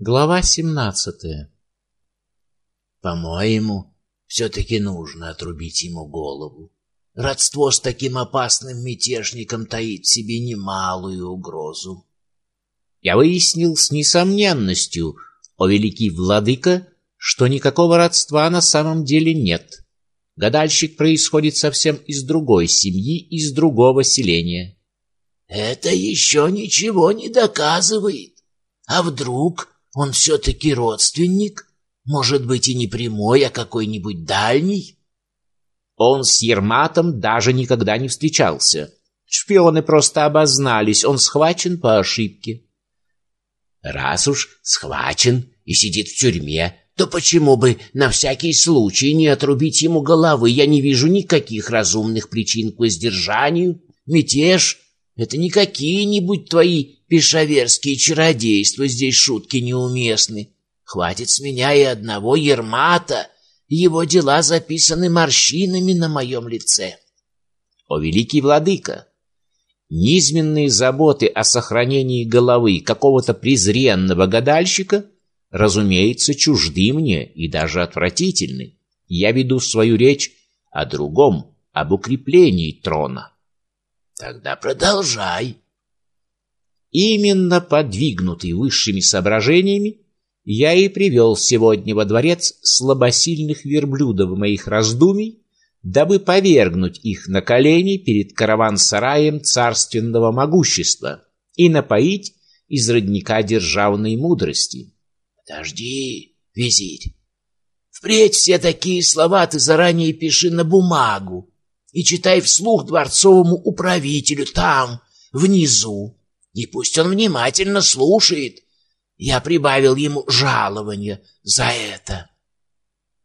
Глава семнадцатая. По-моему, все-таки нужно отрубить ему голову. Родство с таким опасным мятежником таит в себе немалую угрозу. Я выяснил с несомненностью, о великий владыка, что никакого родства на самом деле нет. Гадальщик происходит совсем из другой семьи, из другого селения. Это еще ничего не доказывает. А вдруг он все-таки родственник? Может быть, и не прямой, а какой-нибудь дальний? Он с Ерматом даже никогда не встречался. Шпионы просто обознались, он схвачен по ошибке. Раз уж схвачен и сидит в тюрьме, то почему бы на всякий случай не отрубить ему головы? Я не вижу никаких разумных причин к воздержанию. Мятеж — это не какие-нибудь твои пешаверские чародейства, здесь шутки неуместны. Хватит с меня и одного Ермата, его дела записаны морщинами на моем лице. О, великий владыка! Низменные заботы о сохранении головы какого-то презренного гадальщика, разумеется, чужды мне и даже отвратительны. Я веду свою речь о другом, об укреплении трона. Тогда продолжай. Именно подвигнутый высшими соображениями, я и привел сегодня во дворец слабосильных верблюдов моих раздумий, дабы повергнуть их на колени перед караван-сараем царственного могущества и напоить из родника державной мудрости. Подожди, визирь. Впредь все такие слова ты заранее пиши на бумагу и читай вслух дворцовому управителю там, внизу. И пусть он внимательно слушает, я прибавил ему жалование за это.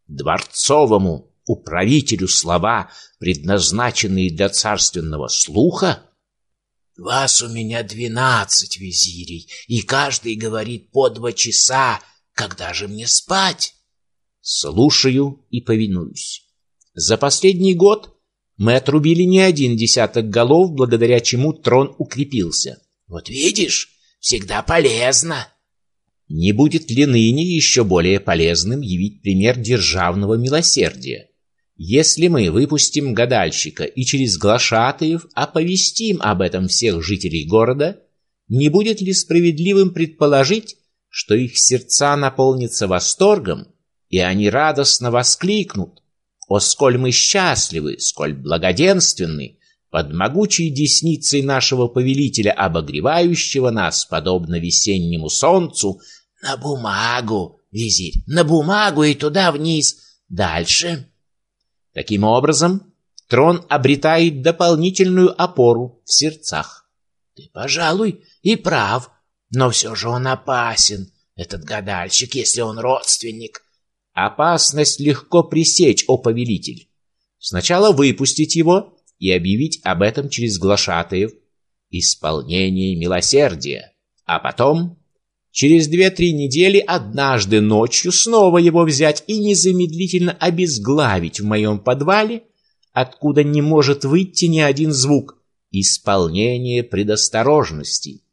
Дворцовому управителю слова, предназначенные для царственного слуха? Вас у меня двенадцать визирей, и каждый говорит по два часа. Когда же мне спать? Слушаю и повинуюсь. За последний год мы отрубили не один десяток голов, благодаря чему трон укрепился. Вот видишь, всегда полезно. Не будет ли ныне еще более полезным явить пример державного милосердия? Если мы выпустим гадальщика и через глашатаев оповестим об этом всех жителей города, не будет ли справедливым предположить, что их сердца наполнятся восторгом, и они радостно воскликнут «О, сколь мы счастливы, сколь благоденственны, под могучей десницей нашего повелителя, обогревающего нас, подобно весеннему солнцу, на бумагу, визирь, на бумагу и туда вниз. Дальше. Таким образом, трон обретает дополнительную опору в сердцах. Ты, пожалуй, и прав, но все же он опасен, этот гадальщик, если он родственник. Опасность легко пресечь, о повелитель. Сначала выпустить его, и объявить об этом через глашатаев исполнение милосердия, а потом через две-три недели однажды ночью снова его взять и незамедлительно обезглавить в моем подвале, откуда не может выйти ни один звук. Исполнение предосторожности.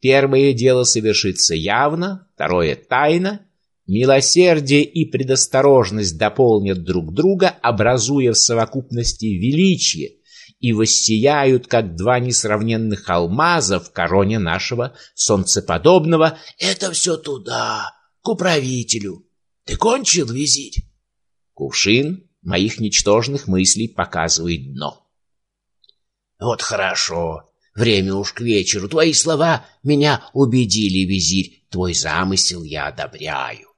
Первое дело совершится явно, второе тайно. Милосердие и предосторожность дополнят друг друга, образуя в совокупности величие, и воссияют, как два несравненных алмаза в короне нашего солнцеподобного. Это все туда, к управителю. Ты кончил визирь? Кувшин моих ничтожных мыслей показывает дно. Вот хорошо. Время уж к вечеру. Твои слова меня убедили, визирь. Твой замысел я одобряю.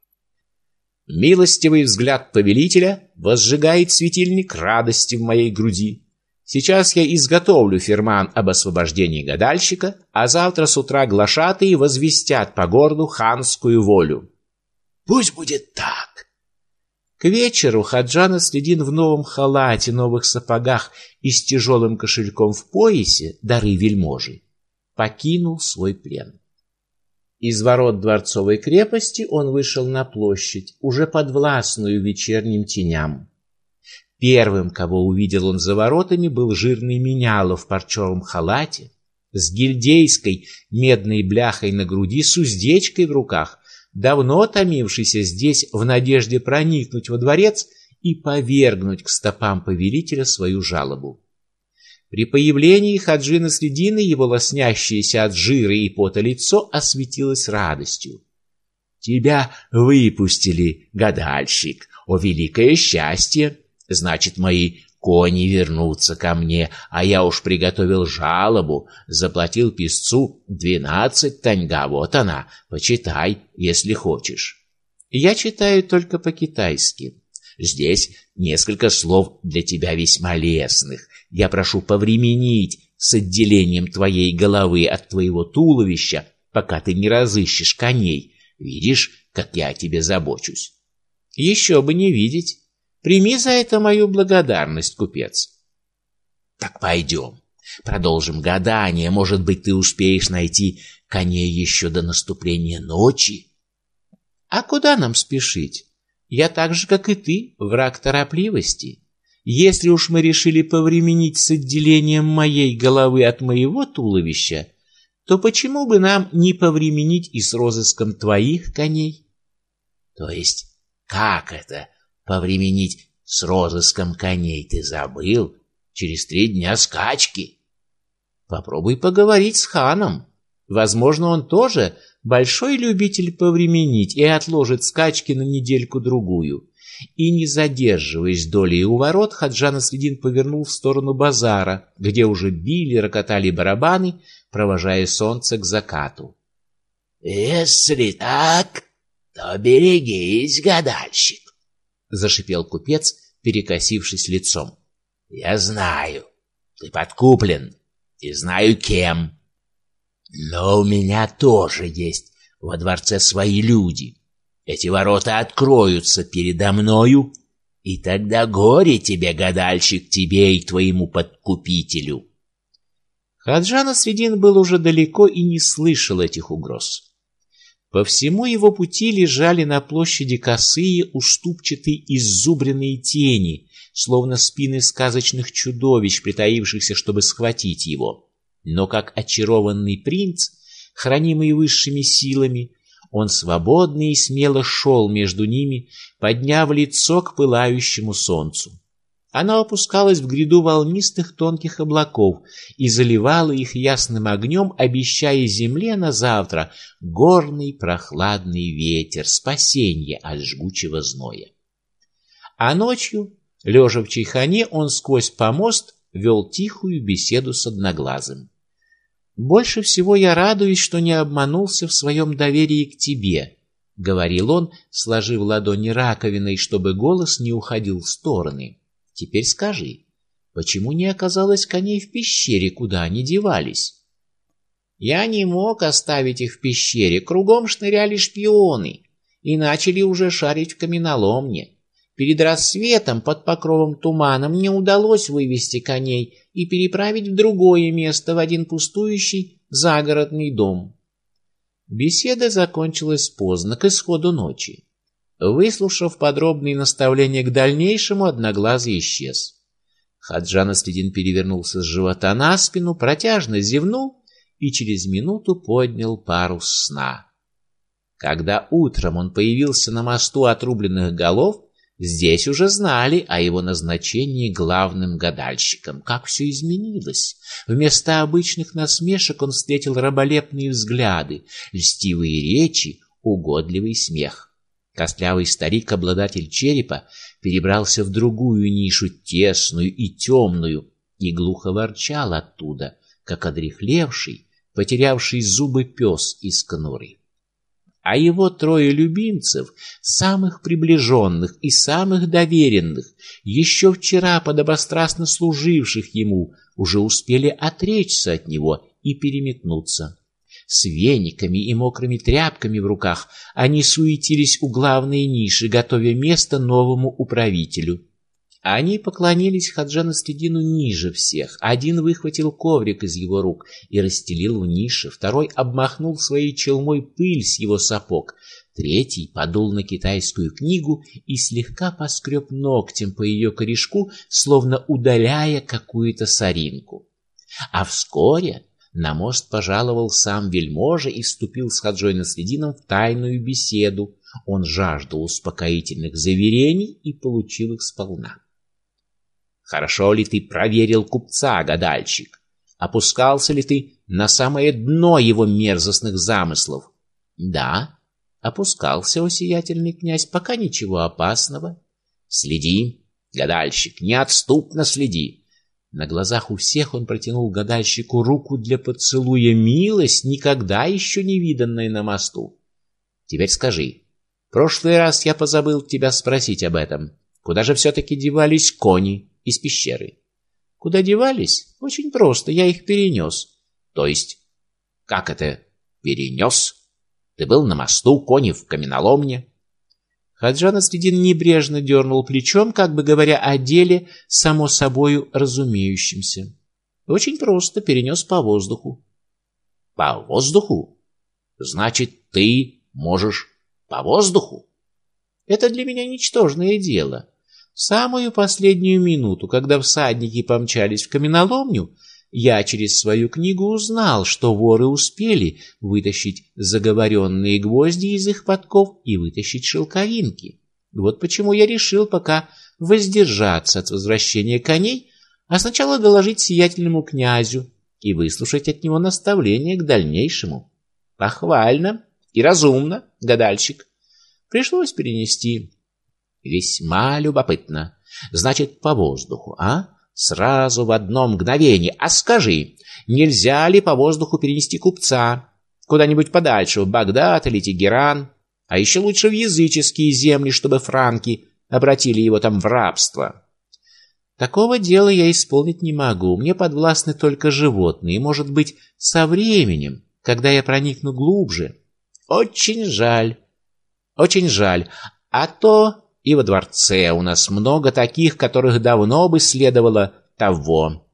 Милостивый взгляд повелителя возжигает светильник радости в моей груди. Сейчас я изготовлю ферман об освобождении гадальщика, а завтра с утра глашатые возвестят по городу ханскую волю. Пусть будет так. К вечеру Хаджана Следин в новом халате, новых сапогах и с тяжелым кошельком в поясе, дары вельможи, покинул свой плен. Из ворот дворцовой крепости он вышел на площадь, уже подвластную вечерним теням. Первым, кого увидел он за воротами, был жирный меняло в парчевом халате, с гильдейской медной бляхой на груди, с уздечкой в руках. давно томившийся здесь в надежде проникнуть во дворец и повергнуть к стопам повелителя свою жалобу. При появлении Хаджина Средины его лоснящееся от жира и пота лицо осветилось радостью. «Тебя выпустили, гадальщик! О, великое счастье! Значит, мои кони вернутся ко мне, а я уж приготовил жалобу, заплатил писцу двенадцать таньга, вот она, почитай, если хочешь». «Я читаю только по-китайски», Здесь несколько слов для тебя весьма лестных. Я прошу повременить с отделением твоей головы от твоего туловища, пока ты не разыщешь коней. Видишь, как я о тебе забочусь? Еще бы не видеть. Прими за это мою благодарность, купец. Так пойдем. Продолжим гадание. Может быть, ты успеешь найти коней еще до наступления ночи? А куда нам спешить? Я так же, как и ты, враг торопливости. Если уж мы решили повременить с отделением моей головы от моего туловища, то почему бы нам не повременить и с розыском твоих коней? То есть, как это повременить с розыском коней? Ты забыл? Через три дня скачки. Попробуй поговорить с ханом. Возможно, он тоже большой любитель повременить и отложит скачки на недельку-другую. И, не задерживаясь долей у ворот, Хаджан Следин повернул в сторону базара, где уже били, рокотали барабаны, провожая солнце к закату. «Если так, то берегись, гадальщик!» — зашипел купец, перекосившись лицом. «Я знаю, ты подкуплен, и знаю, кем. Но у меня тоже есть во дворце свои люди. Эти ворота откроются передо мною, и тогда горе тебе, гадальщик, тебе и твоему подкупителю. Хаджана Средин был уже далеко и не слышал этих угроз. По всему его пути лежали на площади косые, уступчатые иззубренные тени, словно спины сказочных чудовищ, притаившихся, чтобы схватить его. Но как очарованный принц, хранимый высшими силами, он свободно и смело шел между ними, подняв лицо к пылающему солнцу. Оно опускалось в гряду волнистых тонких облаков и заливало их ясным огнем, обещая земле на завтра горный прохладный ветер, спасение от жгучего зноя. А ночью, лежа в чайхане, он сквозь помост вел тихую беседу с одноглазым. Больше всего я радуюсь, что не обманулся в своем доверии к тебе, говорил он, сложив ладони раковиной, чтобы голос не уходил в стороны. Теперь скажи, почему не оказалось коней в пещере, куда они девались? Я не мог оставить их в пещере, кругом шныряли шпионы и начали уже шарить в каменоломне. Перед рассветом под покровом тумана мне удалось вывести коней и переправить в другое место, в один пустующий загородный дом. Беседа закончилась поздно, к исходу ночи. Выслушав подробные наставления к дальнейшему, одноглазый исчез. Хаджан Астедин перевернулся с живота на спину, протяжно зевнул и через минуту поднял парус сна. Когда утром он появился на мосту отрубленных голов, Здесь уже знали о его назначении главным гадальщиком. Как все изменилось! Вместо обычных насмешек он встретил раболепные взгляды, льстивые речи, угодливый смех. Костлявый старик, обладатель черепа, перебрался в другую нишу, тесную и темную, и глухо ворчал оттуда, как одрехлевший, потерявший зубы пес из конуры а его трое любимцев, самых приближенных и самых доверенных, еще вчера подобострастно служивших ему, уже успели отречься от него и переметнуться. С вениками и мокрыми тряпками в руках они суетились у главной ниши, готовя место новому управителю. Они поклонились Хаджану Стедину ниже всех. Один выхватил коврик из его рук и расстелил в нише, второй обмахнул своей челмой пыль с его сапог, третий подул на китайскую книгу и слегка поскреб ногтем по ее корешку, словно удаляя какую-то соринку. А вскоре на мост пожаловал сам вельможа и вступил с Хаджой Наследином в тайную беседу. Он жаждал успокоительных заверений и получил их сполна. «Хорошо ли ты проверил купца, гадальщик? Опускался ли ты на самое дно его мерзостных замыслов?» «Да, опускался, о князь, пока ничего опасного. Следи, гадальщик, неотступно следи. На глазах у всех он протянул гадальщику руку для поцелуя милость, никогда еще не виданной на мосту. Теперь скажи, прошлый раз я позабыл тебя спросить об этом. Куда же все-таки девались кони из пещеры? Куда девались? Очень просто, я их перенес. То есть, как это перенес? Ты был на мосту, кони в каменоломне. Хаджан Асредин небрежно дернул плечом, как бы говоря о деле, само собою разумеющимся. Очень просто перенес по воздуху. По воздуху? Значит, ты можешь по воздуху? Это для меня ничтожное дело. В самую последнюю минуту, когда всадники помчались в каменоломню, я через свою книгу узнал, что воры успели вытащить заговоренные гвозди из их подков и вытащить шелковинки. Вот почему я решил пока воздержаться от возвращения коней, а сначала доложить сиятельному князю и выслушать от него наставления к дальнейшему. Похвально и разумно, гадальщик. Пришлось перенести. Весьма любопытно. Значит, по воздуху, а? Сразу в одно мгновение. А скажи, нельзя ли по воздуху перенести купца куда-нибудь подальше, в Багдад или Тегеран, а еще лучше в языческие земли, чтобы франки обратили его там в рабство? Такого дела я исполнить не могу. Мне подвластны только животные, может быть, со временем, когда я проникну глубже. Очень жаль. Очень жаль. А то и во дворце у нас много таких, которых давно бы следовало того.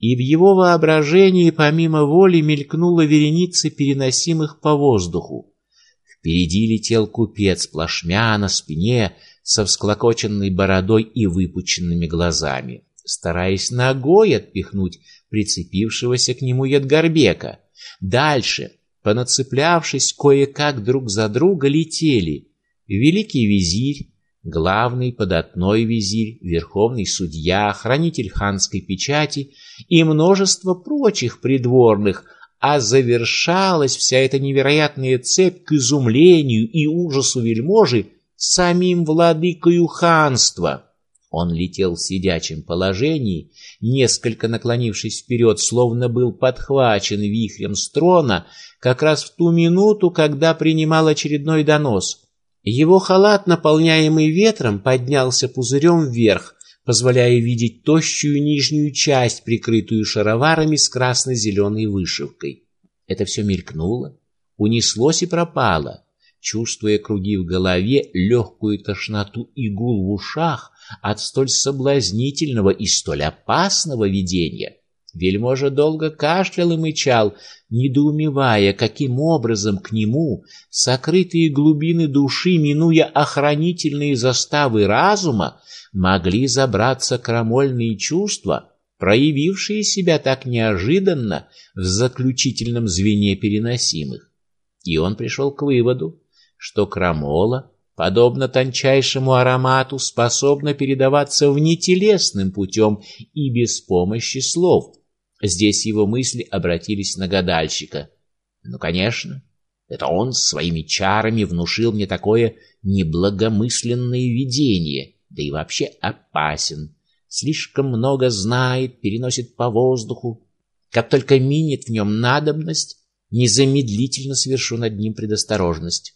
И в его воображении помимо воли мелькнула вереница переносимых по воздуху. Впереди летел купец плашмя на спине со всклокоченной бородой и выпученными глазами, стараясь ногой отпихнуть прицепившегося к нему Едгарбека. Дальше, понацеплявшись кое-как друг за друга, летели великий визирь, главный податной визирь, верховный судья, хранитель ханской печати и множество прочих придворных, а завершалась вся эта невероятная цепь к изумлению и ужасу вельможи самим владыкою ханства. Он летел в сидячем положении, несколько наклонившись вперед, словно был подхвачен вихрем с трона, как раз в ту минуту, когда принимал очередной донос — его халат, наполняемый ветром, поднялся пузырем вверх, позволяя видеть тощую нижнюю часть, прикрытую шароварами с красно-зеленой вышивкой. Это все мелькнуло, унеслось и пропало, чувствуя круги в голове, легкую тошноту и гул в ушах от столь соблазнительного и столь опасного видения. Вельможа долго кашлял и мычал, недоумевая, каким образом к нему, сокрытые глубины души, минуя охранительные заставы разума, могли забраться крамольные чувства, проявившие себя так неожиданно в заключительном звене переносимых. И он пришел к выводу, что крамола, подобно тончайшему аромату, способна передаваться внетелесным путем и без помощи слов – Здесь его мысли обратились на гадальщика. Ну, конечно, это он своими чарами внушил мне такое неблагомысленное видение, да и вообще опасен. Слишком много знает, переносит по воздуху. Как только минет в нем надобность, незамедлительно совершу над ним предосторожность.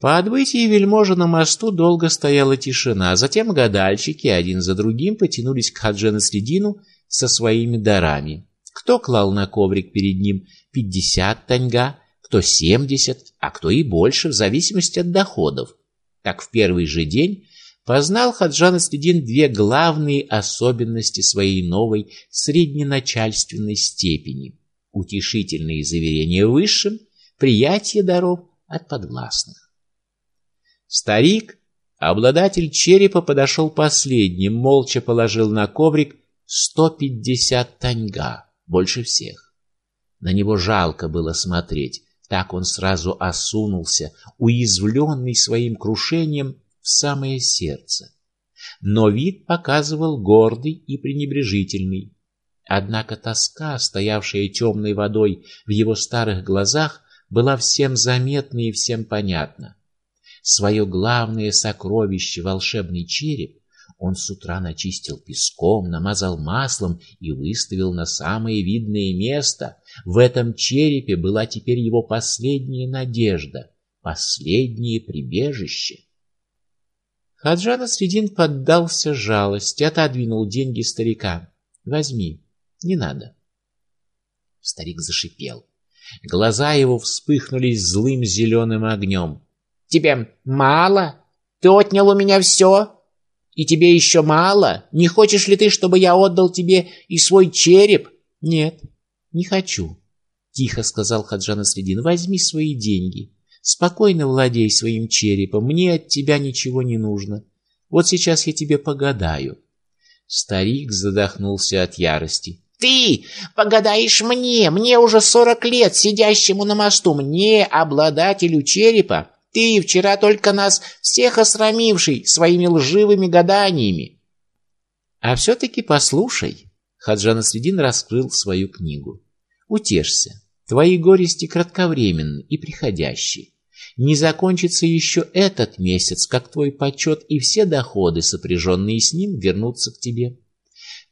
По отбытии вельможа на мосту долго стояла тишина, а затем гадальщики один за другим потянулись к Хаджена Средину со своими дарами. Кто клал на коврик перед ним пятьдесят таньга, кто семьдесят, а кто и больше, в зависимости от доходов. Так в первый же день познал Хаджан Астедин две главные особенности своей новой средненачальственной степени. Утешительные заверения высшим, приятие даров от подвластных. Старик, обладатель черепа, подошел последним, молча положил на коврик 150 таньга. больше всех. На него жалко было смотреть, так он сразу осунулся, уязвленный своим крушением в самое сердце. Но вид показывал гордый и пренебрежительный. Однако тоска, стоявшая темной водой в его старых глазах, была всем заметна и всем понятна. Свое главное сокровище, волшебный череп, он с утра начистил песком, намазал маслом и выставил на самое видное место. В этом черепе была теперь его последняя надежда, последнее прибежище. Хаджана Средин поддался жалости, отодвинул деньги старика. «Возьми, не надо». Старик зашипел. Глаза его вспыхнули злым зеленым огнем. «Тебе мало? Ты отнял у меня все? И тебе еще мало? Не хочешь ли ты, чтобы я отдал тебе и свой череп?» «Нет, не хочу», — тихо сказал Хаджана Средин. «Возьми свои деньги. Спокойно владей своим черепом. Мне от тебя ничего не нужно. Вот сейчас я тебе погадаю». Старик задохнулся от ярости. Ты погадаешь мне, мне уже сорок лет, сидящему на мосту, мне, обладателю черепа. Ты вчера только нас всех осрамивший своими лживыми гаданиями. А все-таки послушай, Хаджан Средин раскрыл свою книгу. Утешься, твои горести кратковременны и приходящие. Не закончится еще этот месяц, как твой почет и все доходы, сопряженные с ним, вернутся к тебе.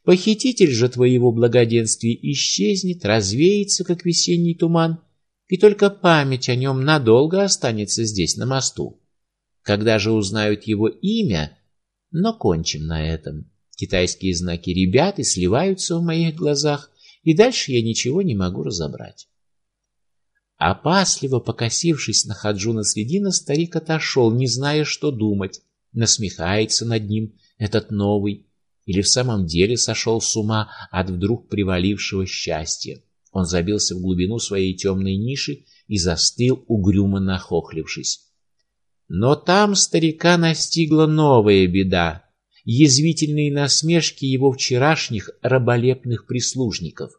Похититель же твоего благоденствия исчезнет, развеется, как весенний туман, и только память о нем надолго останется здесь, на мосту. Когда же узнают его имя, но кончим на этом. Китайские знаки ребят и сливаются в моих глазах, и дальше я ничего не могу разобрать. Опасливо покосившись на Хаджуна Средина, старик отошел, не зная, что думать. Насмехается над ним этот новый, или в самом деле сошел с ума от вдруг привалившего счастья. Он забился в глубину своей темной ниши и застыл, угрюмо нахохлившись. Но там старика настигла новая беда — язвительные насмешки его вчерашних раболепных прислужников.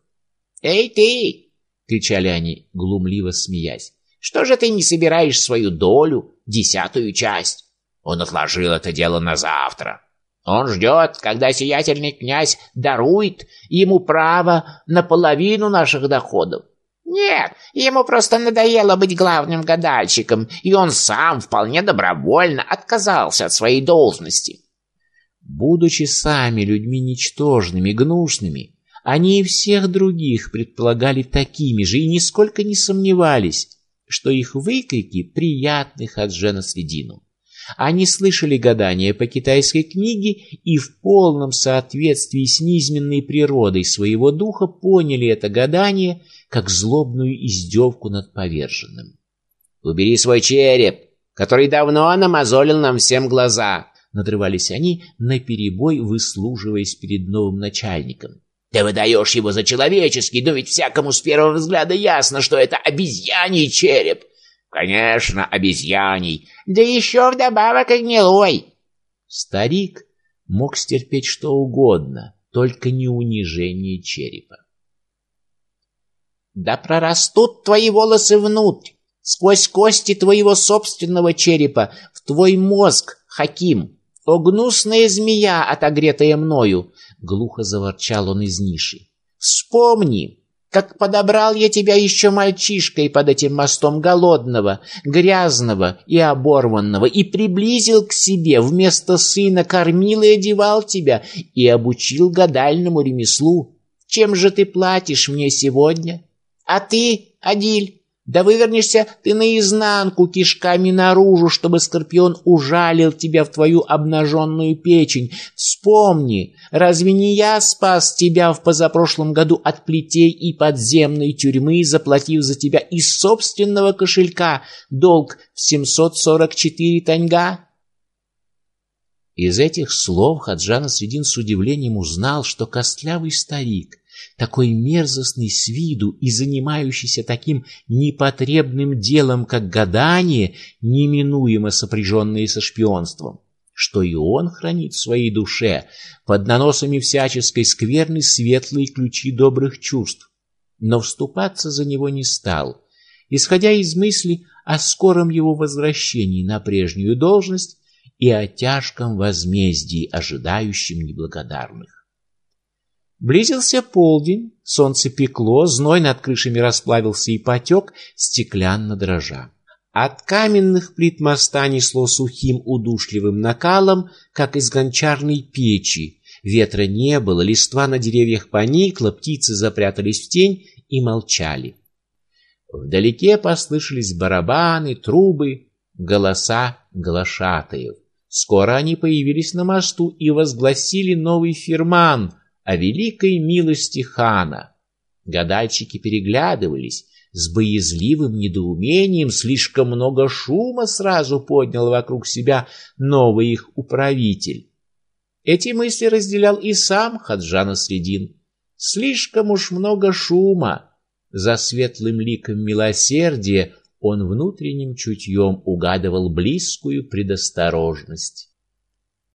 «Эй ты!» — кричали они, глумливо смеясь. «Что же ты не собираешь свою долю, десятую часть?» Он отложил это дело на завтра. Он ждет, когда сиятельный князь дарует ему право на половину наших доходов. Нет, ему просто надоело быть главным гадальщиком, и он сам вполне добровольно отказался от своей должности. Будучи сами людьми ничтожными, гнусными, они и всех других предполагали такими же и нисколько не сомневались, что их выкрики приятны Хаджена Средину. Они слышали гадания по китайской книге и в полном соответствии с низменной природой своего духа поняли это гадание как злобную издевку над поверженным. «Убери свой череп, который давно намазолил нам всем глаза!» Надрывались они, наперебой выслуживаясь перед новым начальником. «Ты выдаешь его за человеческий, но ведь всякому с первого взгляда ясно, что это обезьяний череп!» Конечно, обезьяний, да еще вдобавок и гнилой. Старик мог стерпеть что угодно, только не унижение черепа. Да прорастут твои волосы внутрь, сквозь кости твоего собственного черепа, в твой мозг, Хаким. О, гнусная змея, отогретая мною! Глухо заворчал он из ниши. Вспомни, как подобрал я тебя еще мальчишкой под этим мостом голодного, грязного и оборванного, и приблизил к себе, вместо сына кормил и одевал тебя, и обучил гадальному ремеслу. Чем же ты платишь мне сегодня? А ты, Адиль, да вывернешься ты наизнанку кишками наружу, чтобы скорпион ужалил тебя в твою обнаженную печень. Вспомни, разве не я спас тебя в позапрошлом году от плетей и подземной тюрьмы, заплатив за тебя из собственного кошелька долг в 744 таньга? Из этих слов Хаджан Средин с удивлением узнал, что костлявый старик такой мерзостный с виду и занимающийся таким непотребным делом, как гадание, неминуемо сопряженное со шпионством, что и он хранит в своей душе под наносами всяческой скверны светлые ключи добрых чувств, но вступаться за него не стал, исходя из мысли о скором его возвращении на прежнюю должность и о тяжком возмездии, ожидающем неблагодарных. Близился полдень, солнце пекло, зной над крышами расплавился и потек, стеклянно дрожа. От каменных плит моста несло сухим удушливым накалом, как из гончарной печи. Ветра не было, листва на деревьях поникла, птицы запрятались в тень и молчали. Вдалеке послышались барабаны, трубы, голоса глашатаев. Скоро они появились на мосту и возгласили новый фирман о великой милости хана. Гадальщики переглядывались с боязливым недоумением, слишком много шума сразу поднял вокруг себя новый их управитель. Эти мысли разделял и сам Хаджан Средин. Слишком уж много шума. За светлым ликом милосердия он внутренним чутьем угадывал близкую предосторожность.